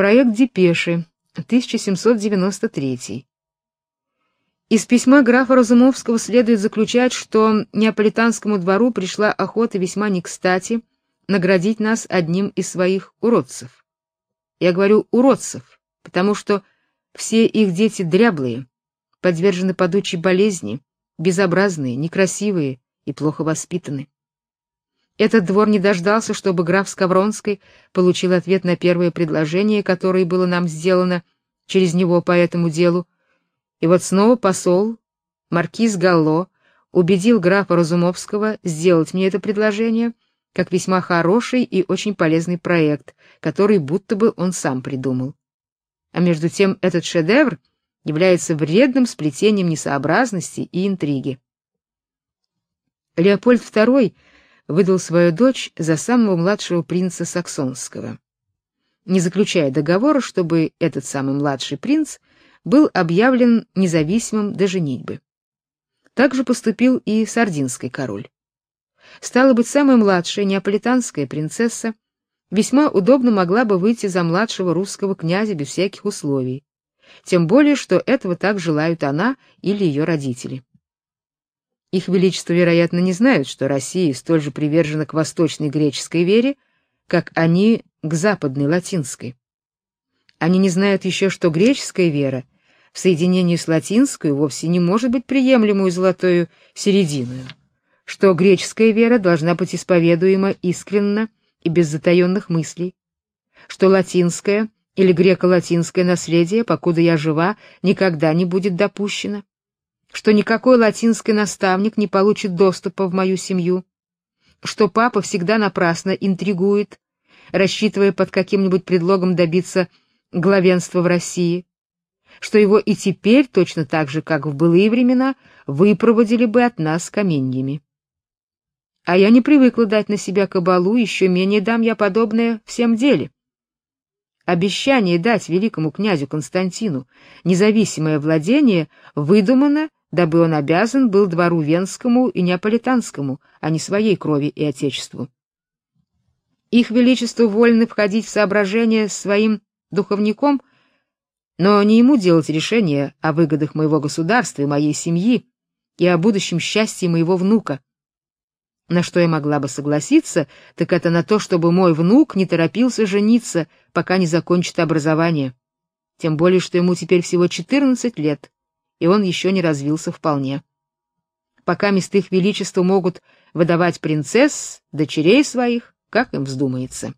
Проект депеши, 1793. Из письма графа Разумовского следует заключать, что неаполитанскому двору пришла охота весьма не кстати наградить нас одним из своих уродцев. Я говорю уродцев, потому что все их дети дряблые, подвержены падучей болезни, безобразные, некрасивые и плохо воспитаны. Этот двор не дождался, чтобы граф Скавронский получил ответ на первое предложение, которое было нам сделано через него по этому делу. И вот снова посол, маркиз Галло, убедил графа Разумовского сделать мне это предложение, как весьма хороший и очень полезный проект, который будто бы он сам придумал. А между тем этот шедевр является вредным сплетением несообразности и интриги. Леопольд II выдал свою дочь за самого младшего принца саксонского, не заключая договора, чтобы этот самый младший принц был объявлен независимым до женитьбы. Так же поступил и сардинский король. Стало быть, самая младшая неаполитанская принцесса весьма удобно могла бы выйти за младшего русского князя без всяких условий, тем более что этого так желают она или ее родители. Их величество, вероятно, не знают, что Россия столь же привержена к восточной греческой вере, как они к западной латинской. Они не знают еще, что греческая вера в соединении с латинской вовсе не может быть приемлемой золотою серединой, что греческая вера должна быть исповедуема искренно и без затаенных мыслей, что латинское или греко-латинское наследие, покуда я жива, никогда не будет допущено, что никакой латинский наставник не получит доступа в мою семью, что папа всегда напрасно интригует, рассчитывая под каким-нибудь предлогом добиться главенства в России, что его и теперь точно так же, как в былые времена, выпроводили бы от нас каменьями. А я не привыкла дать на себя кабалу, еще менее дам я подобное всем деле. Обещание дать великому князю Константину независимое владение выдумано дабы он обязан был двору венскому и неаполитанскому, а не своей крови и отечеству. Их величество вольны входить в соображения с своим духовником, но не ему делать решение о выгодах моего государства и моей семьи и о будущем счастье моего внука. На что я могла бы согласиться, так это на то, чтобы мой внук не торопился жениться, пока не закончит образование. Тем более, что ему теперь всего 14 лет и он еще не развился вполне. Пока мест их величества могут выдавать принцесс, дочерей своих, как им вздумается.